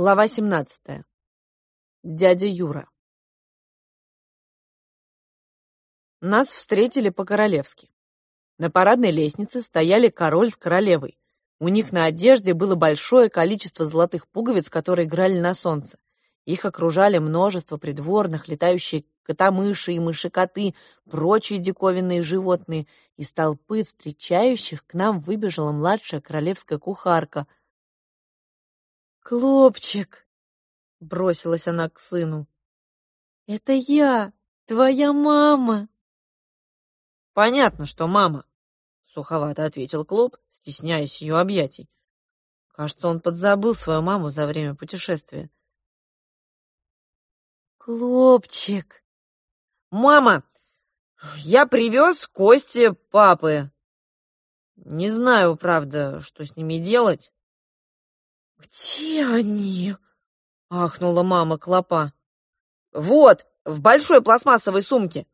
Глава 17. Дядя Юра. Нас встретили по-королевски. На парадной лестнице стояли король с королевой. У них на одежде было большое количество золотых пуговиц, которые играли на солнце. Их окружали множество придворных, летающие котомыши и мыши-коты, прочие диковинные животные. Из толпы встречающих к нам выбежала младшая королевская кухарка — «Клопчик!» — бросилась она к сыну. «Это я, твоя мама!» «Понятно, что мама!» — суховато ответил Клоп, стесняясь ее объятий. Кажется, он подзабыл свою маму за время путешествия. «Клопчик!» «Мама, я привез кости папы. Не знаю, правда, что с ними делать». «Где они?» — ахнула мама Клопа. «Вот, в большой пластмассовой сумке!»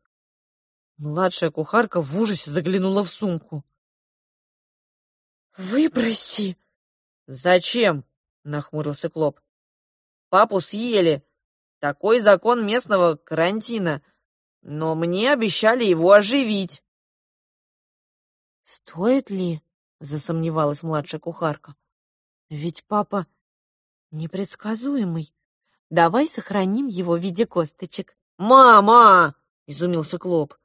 Младшая кухарка в ужасе заглянула в сумку. «Выброси!» «Зачем?» — нахмурился Клоп. «Папу съели. Такой закон местного карантина. Но мне обещали его оживить». «Стоит ли?» — засомневалась младшая кухарка. Ведь папа непредсказуемый. Давай сохраним его в виде косточек. «Мама!» — изумился Клоп.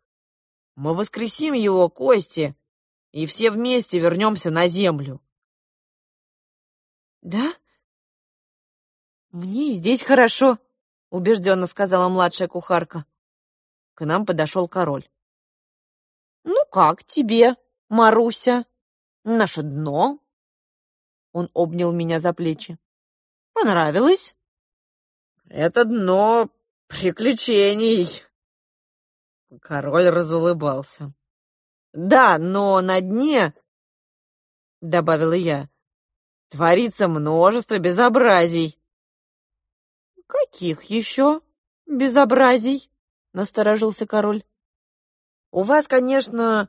«Мы воскресим его кости, и все вместе вернемся на землю». «Да? Мне здесь хорошо», — убежденно сказала младшая кухарка. К нам подошел король. «Ну как тебе, Маруся? Наше дно он обнял меня за плечи. «Понравилось?» «Это дно приключений!» Король разулыбался. «Да, но на дне, — добавила я, — творится множество безобразий». «Каких еще безобразий?» — насторожился король. «У вас, конечно,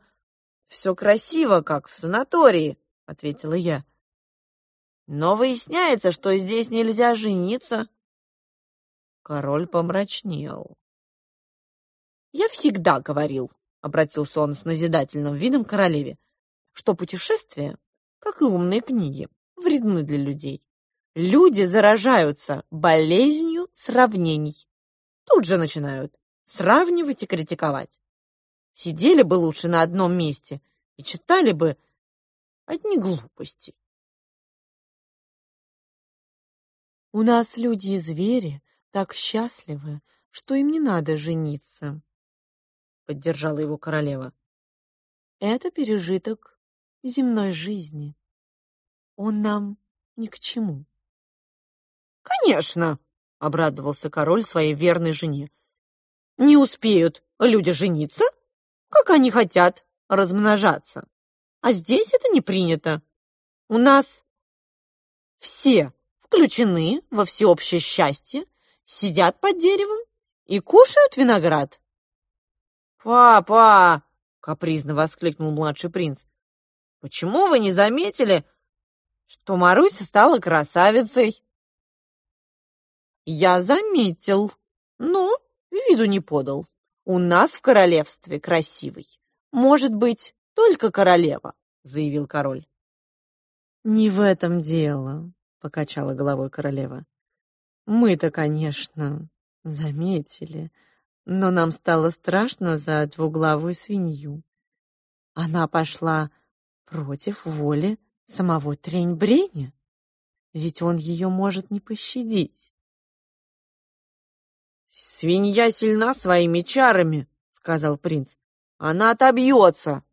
все красиво, как в санатории», — ответила я. Но выясняется, что здесь нельзя жениться. Король помрачнел. «Я всегда говорил», — обратился он с назидательным видом королеве, «что путешествия, как и умные книги, вредны для людей. Люди заражаются болезнью сравнений. Тут же начинают сравнивать и критиковать. Сидели бы лучше на одном месте и читали бы одни глупости. У нас люди и звери так счастливы, что им не надо жениться, поддержала его королева. Это пережиток земной жизни. Он нам ни к чему. Конечно, обрадовался король своей верной жене. Не успеют люди жениться, как они хотят размножаться. А здесь это не принято. У нас все включены во всеобщее счастье, сидят под деревом и кушают виноград. «Папа!» — капризно воскликнул младший принц. «Почему вы не заметили, что Маруся стала красавицей?» «Я заметил, но виду не подал. У нас в королевстве красивый. Может быть, только королева», — заявил король. «Не в этом дело», покачала головой королева. Мы-то, конечно, заметили, но нам стало страшно за двуглавую свинью. Она пошла против воли самого Трень-Бреня, ведь он ее может не пощадить. «Свинья сильна своими чарами», — сказал принц. «Она отобьется».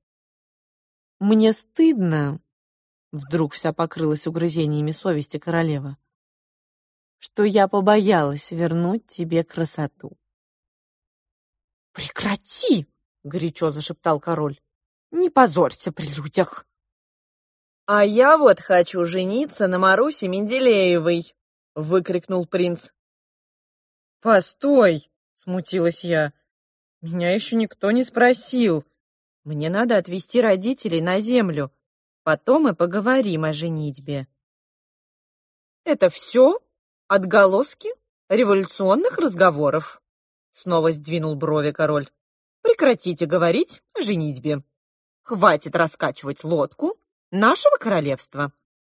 «Мне стыдно, Вдруг вся покрылась угрызениями совести королева. Что я побоялась вернуть тебе красоту. «Прекрати!» — горячо зашептал король. «Не позорься при людях!» «А я вот хочу жениться на Марусе Менделеевой!» — выкрикнул принц. «Постой!» — смутилась я. «Меня еще никто не спросил. Мне надо отвезти родителей на землю. Потом мы поговорим о женитьбе». «Это все?» Отголоски революционных разговоров. Снова сдвинул брови король. Прекратите говорить о женитьбе. Хватит раскачивать лодку нашего королевства.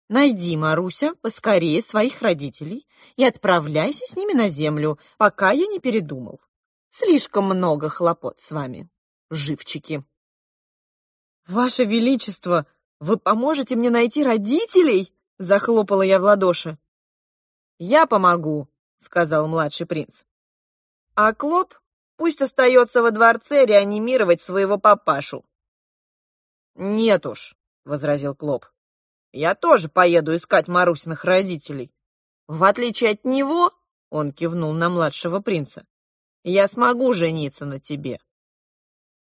Найди, Маруся, поскорее своих родителей и отправляйся с ними на землю, пока я не передумал. Слишком много хлопот с вами, живчики. Ваше Величество, вы поможете мне найти родителей? Захлопала я в ладоши. Я помогу, сказал младший принц. А Клоп пусть остается во дворце реанимировать своего папашу. Нет уж, возразил Клоп. Я тоже поеду искать Марусиных родителей. В отличие от него, он кивнул на младшего принца, я смогу жениться на тебе.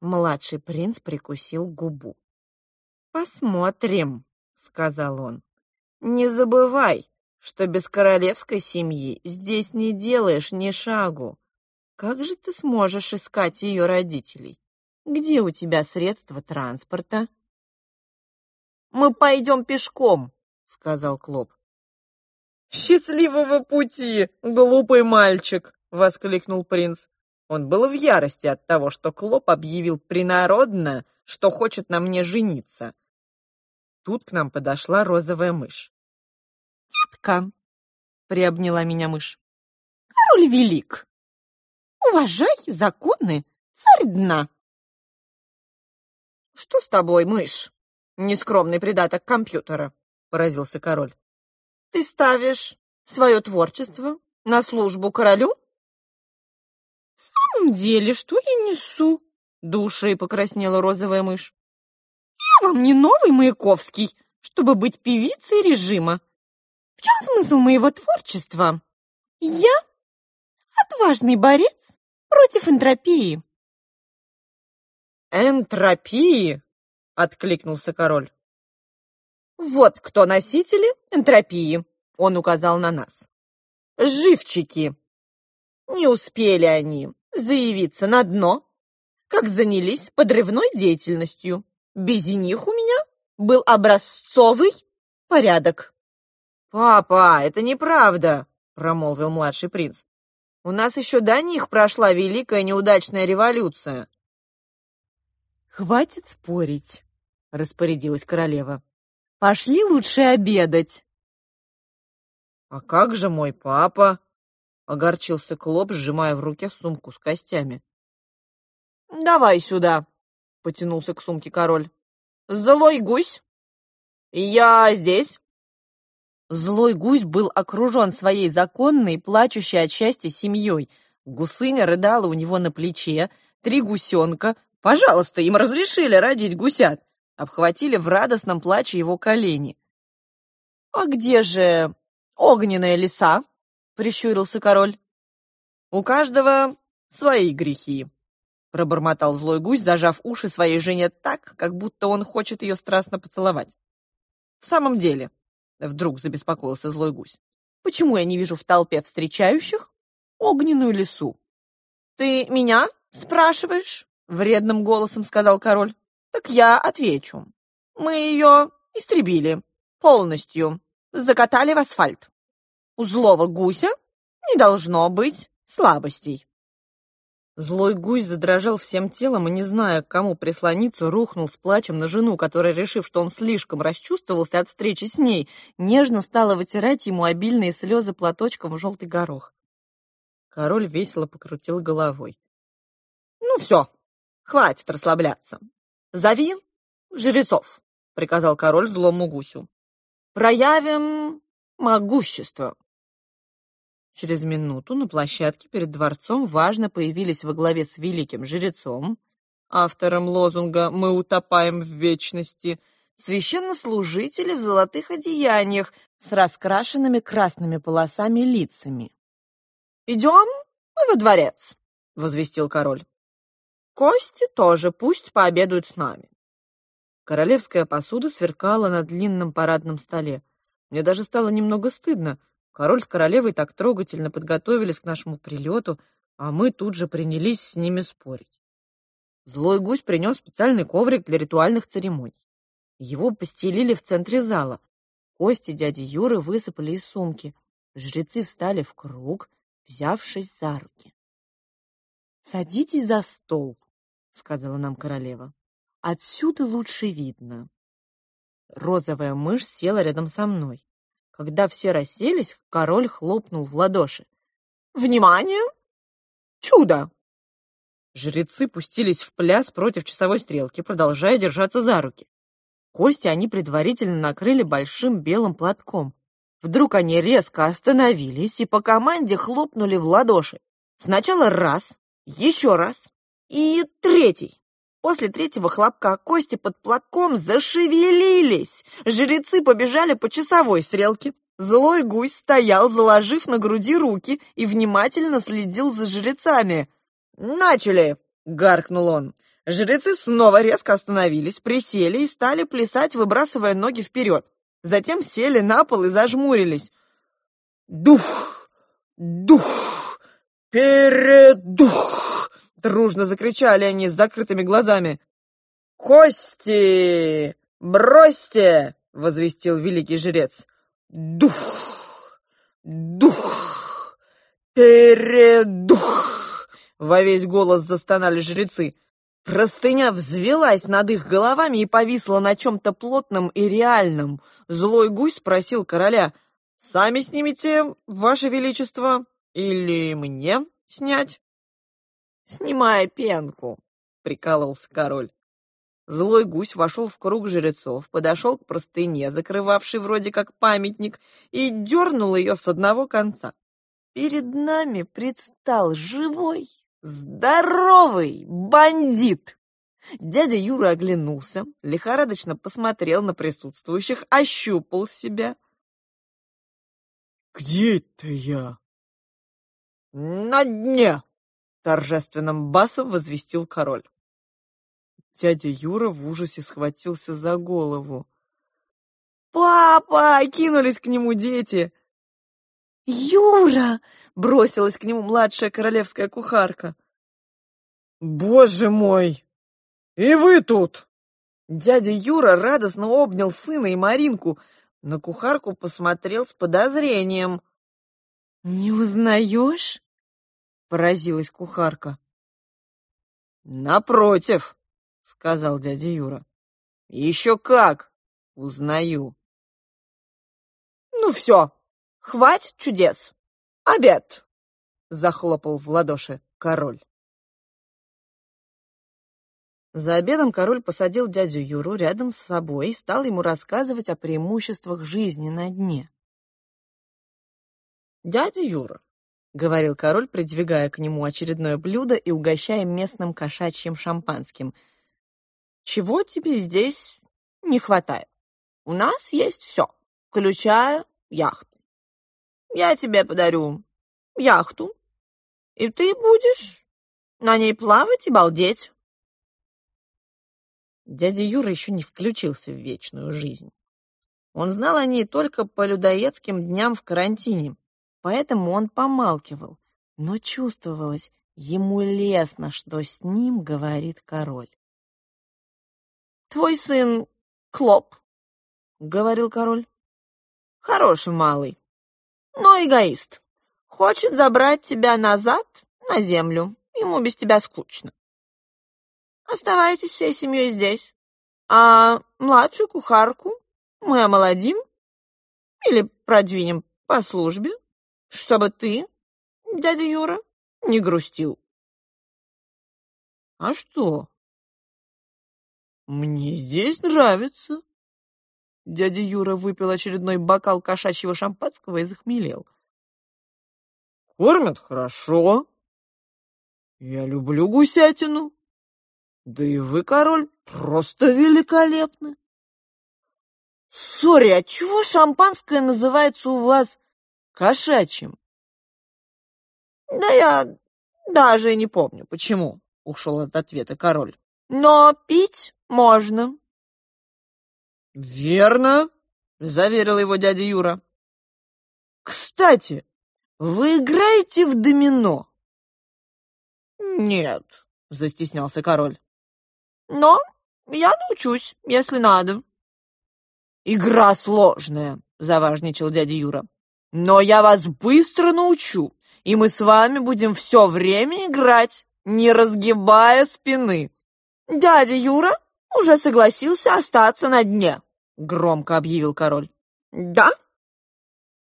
Младший принц прикусил губу. Посмотрим, сказал он. Не забывай, что без королевской семьи здесь не делаешь ни шагу. Как же ты сможешь искать ее родителей? Где у тебя средства транспорта? Мы пойдем пешком, сказал Клоп. Счастливого пути, глупый мальчик, воскликнул принц. Он был в ярости от того, что Клоп объявил принародно, что хочет на мне жениться. Тут к нам подошла розовая мышь. «Детка!» — приобняла меня мышь. «Король велик! Уважай законы царь дна!» «Что с тобой, мышь?» нескромный придаток компьютера», — поразился король. «Ты ставишь свое творчество на службу королю?» «В самом деле, что я несу?» — душей покраснела розовая мышь. «Я вам не новый Маяковский, чтобы быть певицей режима. В чем смысл моего творчества? Я отважный борец против энтропии». «Энтропии?» откликнулся король. Вот кто носители энтропии, он указал на нас. Живчики. Не успели они заявиться на дно, как занялись подрывной деятельностью. Без них у меня был образцовый порядок. «Папа, это неправда», — промолвил младший принц. «У нас еще до них прошла великая неудачная революция». «Хватит спорить», — распорядилась королева. «Пошли лучше обедать». «А как же мой папа?» — огорчился Клоп, сжимая в руке сумку с костями. «Давай сюда», — потянулся к сумке король. «Злой гусь! Я здесь!» Злой гусь был окружен своей законной, плачущей от счастья семьей. Гусыня рыдала у него на плече, три гусенка. Пожалуйста, им разрешили родить гусят обхватили в радостном плаче его колени. «А где же огненная лиса?» — прищурился король. «У каждого свои грехи», — пробормотал злой гусь, зажав уши своей жене так, как будто он хочет ее страстно поцеловать. «В самом деле», — вдруг забеспокоился злой гусь, «почему я не вижу в толпе встречающих огненную лису?» «Ты меня спрашиваешь?» — вредным голосом сказал король. Так я отвечу. Мы ее истребили. Полностью. Закатали в асфальт. У злого гуся не должно быть слабостей. Злой гусь задрожал всем телом и, не зная, к кому прислониться, рухнул с плачем на жену, которая, решив, что он слишком расчувствовался от встречи с ней, нежно стала вытирать ему обильные слезы платочком в желтый горох. Король весело покрутил головой. «Ну все, хватит расслабляться. «Зови жрецов», — приказал король злому гусю. «Проявим могущество». Через минуту на площадке перед дворцом важно появились во главе с великим жрецом, автором лозунга «Мы утопаем в вечности», священнослужители в золотых одеяниях с раскрашенными красными полосами лицами. «Идем во дворец», — возвестил король. Кости тоже пусть пообедают с нами. Королевская посуда сверкала на длинном парадном столе. Мне даже стало немного стыдно. Король с королевой так трогательно подготовились к нашему прилету, а мы тут же принялись с ними спорить. Злой гусь принес специальный коврик для ритуальных церемоний. Его постелили в центре зала. Кости дяди Юры высыпали из сумки. Жрецы встали в круг, взявшись за руки. «Садитесь за стол», — сказала нам королева. «Отсюда лучше видно». Розовая мышь села рядом со мной. Когда все расселись, король хлопнул в ладоши. «Внимание! Чудо!» Жрецы пустились в пляс против часовой стрелки, продолжая держаться за руки. Кости они предварительно накрыли большим белым платком. Вдруг они резко остановились и по команде хлопнули в ладоши. Сначала раз, еще раз и третий. После третьего хлопка кости под платком зашевелились. Жрецы побежали по часовой стрелке. Злой гусь стоял, заложив на груди руки, и внимательно следил за жрецами. «Начали!» — гаркнул он. Жрецы снова резко остановились, присели и стали плясать, выбрасывая ноги вперед. Затем сели на пол и зажмурились. «Дух! Дух! Передух!» Дружно закричали они с закрытыми глазами. «Кости! Бросьте!» — возвестил великий жрец. «Дух! Дух! Передух!» Во весь голос застонали жрецы. Простыня взвелась над их головами и повисла на чем-то плотном и реальном. Злой гусь спросил короля, «Сами снимите, ваше величество, или мне снять?» «Снимай пенку», — прикалывался король. Злой гусь вошел в круг жрецов, подошел к простыне, закрывавшей вроде как памятник, и дернул ее с одного конца. Перед нами предстал живой, Здоровый бандит! Дядя Юра оглянулся, лихорадочно посмотрел на присутствующих, ощупал себя. «Где это я?» «На дне!» — торжественным басом возвестил король. Дядя Юра в ужасе схватился за голову. «Папа!» — кинулись к нему дети. «Юра!» — бросилась к нему младшая королевская кухарка. «Боже мой! И вы тут!» Дядя Юра радостно обнял сына и Маринку. На кухарку посмотрел с подозрением. «Не узнаешь?» — поразилась кухарка. «Напротив», — сказал дядя Юра. «Еще как! Узнаю». «Ну все, Хватит чудес! Обед!» — захлопал в ладоши король. За обедом король посадил дядю Юру рядом с собой и стал ему рассказывать о преимуществах жизни на дне. «Дядя Юра», — говорил король, придвигая к нему очередное блюдо и угощая местным кошачьим шампанским, «чего тебе здесь не хватает? У нас есть все, включая яхту. Я тебе подарю яхту, и ты будешь на ней плавать и балдеть. Дядя Юра еще не включился в вечную жизнь. Он знал о ней только по людоедским дням в карантине, поэтому он помалкивал, но чувствовалось, ему лестно, что с ним говорит король. «Твой сын Клоп», — говорил король, — «хороший малый, но эгоист. Хочет забрать тебя назад на землю. Ему без тебя скучно. Оставайтесь всей семьей здесь. А младшую кухарку мы омолодим или продвинем по службе, чтобы ты, дядя Юра, не грустил. А что? Мне здесь нравится. Дядя Юра выпил очередной бокал кошачьего шампанского и захмелел. Кормят хорошо. Я люблю гусятину. Да и вы, король, просто великолепны. Сори, а чего шампанское называется у вас кошачьим? Да я даже не помню, почему, ушел от ответа король. Но пить можно. «Верно», — заверил его дядя Юра. «Кстати, вы играете в домино?» «Нет», — застеснялся король. «Но я научусь, если надо». «Игра сложная», — заважничал дядя Юра. Но я вас быстро научу, и мы с вами будем все время играть, не разгибая спины. Дядя Юра уже согласился остаться на дне, громко объявил король. Да?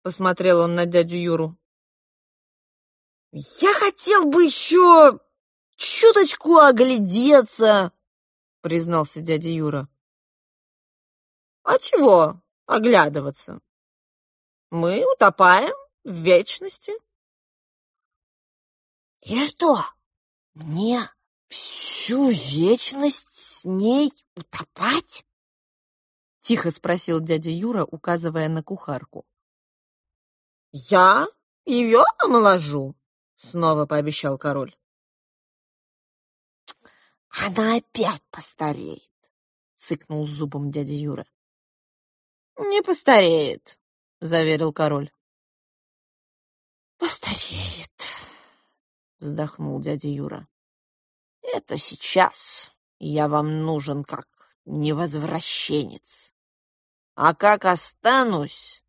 Посмотрел он на дядю Юру. Я хотел бы еще чуточку оглядеться, признался дядя Юра. А чего оглядываться? Мы утопаем в вечности. И что, мне всю вечность с ней утопать? Тихо спросил дядя Юра, указывая на кухарку. Я ее омоложу, снова пообещал король. Она опять постареет, цыкнул зубом дядя Юра. Не постареет, заверил король. Постареет, вздохнул дядя Юра. Это сейчас я вам нужен как невозвращенец. А как останусь,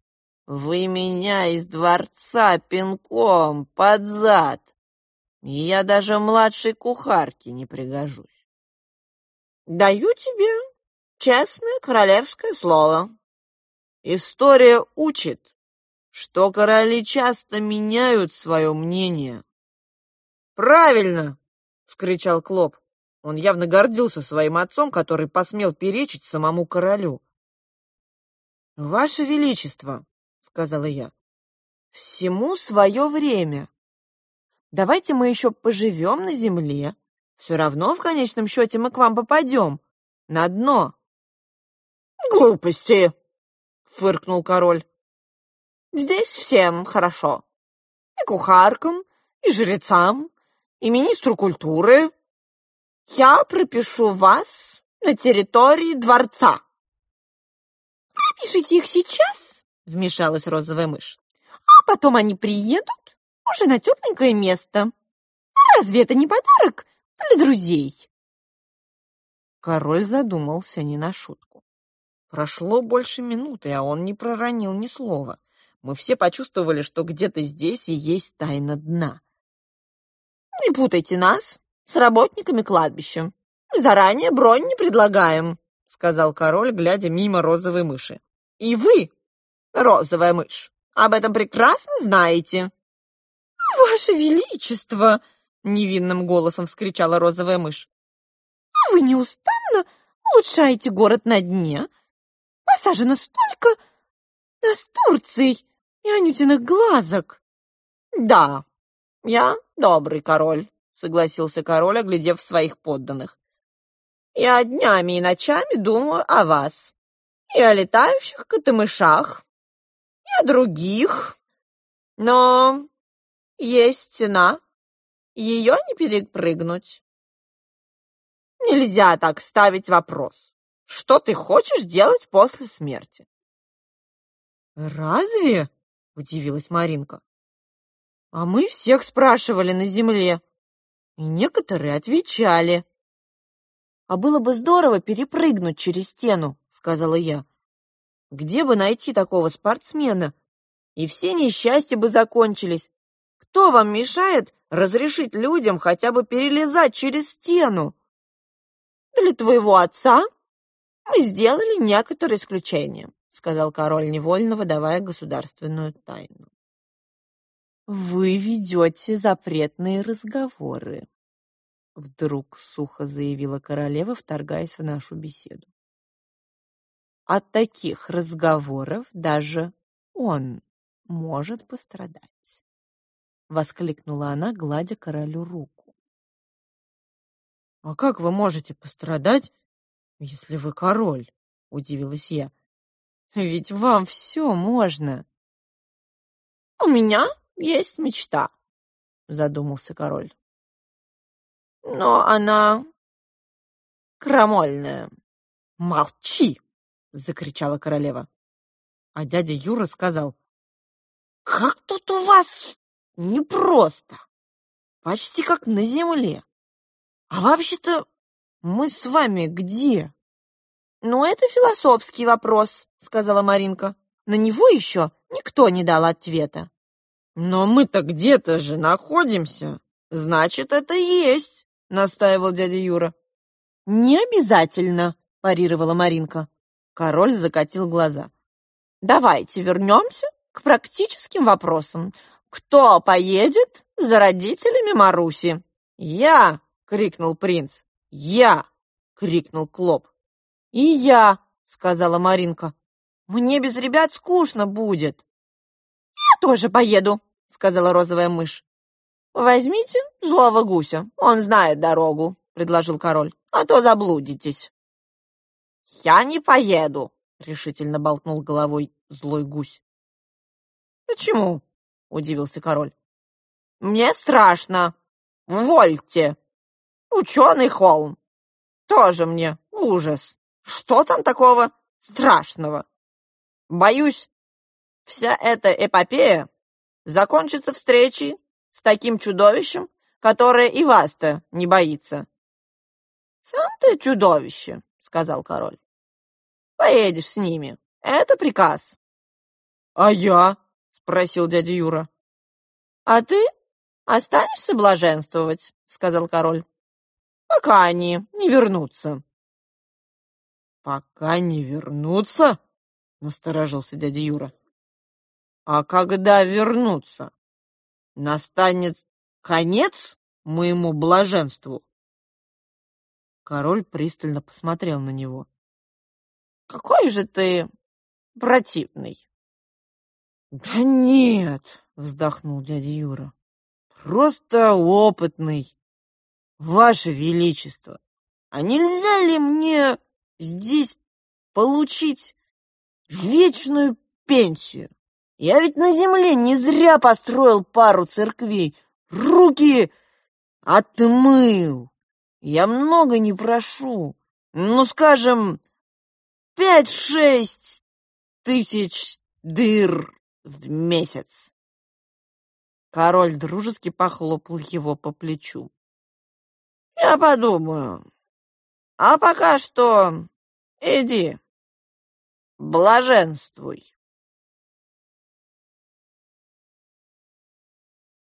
вы меня из дворца пинком под зад. Я даже младшей кухарке не пригожусь. Даю тебе честное королевское слово. История учит, что короли часто меняют свое мнение. «Правильно!» — вскричал Клоп. Он явно гордился своим отцом, который посмел перечить самому королю. «Ваше Величество!» сказала я. «Всему свое время. Давайте мы еще поживем на земле. Все равно в конечном счете мы к вам попадем. На дно». «Глупости!» — фыркнул король. «Здесь всем хорошо. И кухаркам, и жрецам, и министру культуры. Я пропишу вас на территории дворца». «Пропишите их сейчас?» вмешалась розовая мышь. А потом они приедут уже на тепленькое место. Разве это не подарок для друзей? Король задумался не на шутку. Прошло больше минуты, а он не проронил ни слова. Мы все почувствовали, что где-то здесь и есть тайна дна. «Не путайте нас с работниками кладбища. Заранее бронь не предлагаем», — сказал король, глядя мимо розовой мыши. «И вы розовая мышь. Об этом прекрасно знаете». «Ваше Величество!» — невинным голосом вскричала розовая мышь. «А вы неустанно улучшаете город на дне. Посажено столько настурций и анютиных глазок». «Да, я добрый король», — согласился король, оглядев своих подданных. «Я днями и ночами думаю о вас и о летающих котымышах, и о других. Но есть стена, ее не перепрыгнуть. Нельзя так ставить вопрос. Что ты хочешь делать после смерти? Разве? Удивилась Маринка. А мы всех спрашивали на земле, и некоторые отвечали. А было бы здорово перепрыгнуть через стену, сказала я. Где бы найти такого спортсмена? И все несчастья бы закончились. Кто вам мешает разрешить людям хотя бы перелезать через стену? Для твоего отца мы сделали некоторые исключения, сказал король невольно, выдавая государственную тайну. Вы ведете запретные разговоры, вдруг сухо заявила королева, вторгаясь в нашу беседу. От таких разговоров даже он может пострадать. Воскликнула она, гладя королю руку. «А как вы можете пострадать, если вы король?» — удивилась я. «Ведь вам все можно». «У меня есть мечта», — задумался король. «Но она крамольная». «Молчи!» закричала королева. А дядя Юра сказал, «Как тут у вас непросто! Почти как на земле. А вообще-то мы с вами где?» «Ну, это философский вопрос», — сказала Маринка. На него еще никто не дал ответа. «Но мы-то где-то же находимся. Значит, это есть», — настаивал дядя Юра. «Не обязательно», — парировала Маринка. Король закатил глаза. «Давайте вернемся к практическим вопросам. Кто поедет за родителями Маруси?» «Я!» — крикнул принц. «Я!» — крикнул Клоп. «И я!» — сказала Маринка. «Мне без ребят скучно будет». «Я тоже поеду», — сказала розовая мышь. «Возьмите злого гуся, он знает дорогу», — предложил король, «а то заблудитесь». «Я не поеду», — решительно болтнул головой злой гусь. «Почему?» — удивился король. «Мне страшно. Вольте. Ученый холм. Тоже мне ужас. Что там такого страшного? Боюсь, вся эта эпопея закончится встречей с таким чудовищем, которое и вас-то не боится. «Сам ты чудовище», — сказал король. «Поедешь с ними. Это приказ». «А я?» — спросил дядя Юра. «А ты останешься блаженствовать», — сказал король, «пока они не вернутся». «Пока не вернутся?» — насторожился дядя Юра. «А когда вернутся? Настанет конец моему блаженству?» Король пристально посмотрел на него. «Какой же ты противный!» «Да нет!» — вздохнул дядя Юра. «Просто опытный, Ваше Величество! А нельзя ли мне здесь получить вечную пенсию? Я ведь на земле не зря построил пару церквей, руки отмыл. Я много не прошу, ну, скажем, пять-шесть тысяч дыр в месяц. Король дружески похлопал его по плечу. Я подумаю. А пока что иди, блаженствуй.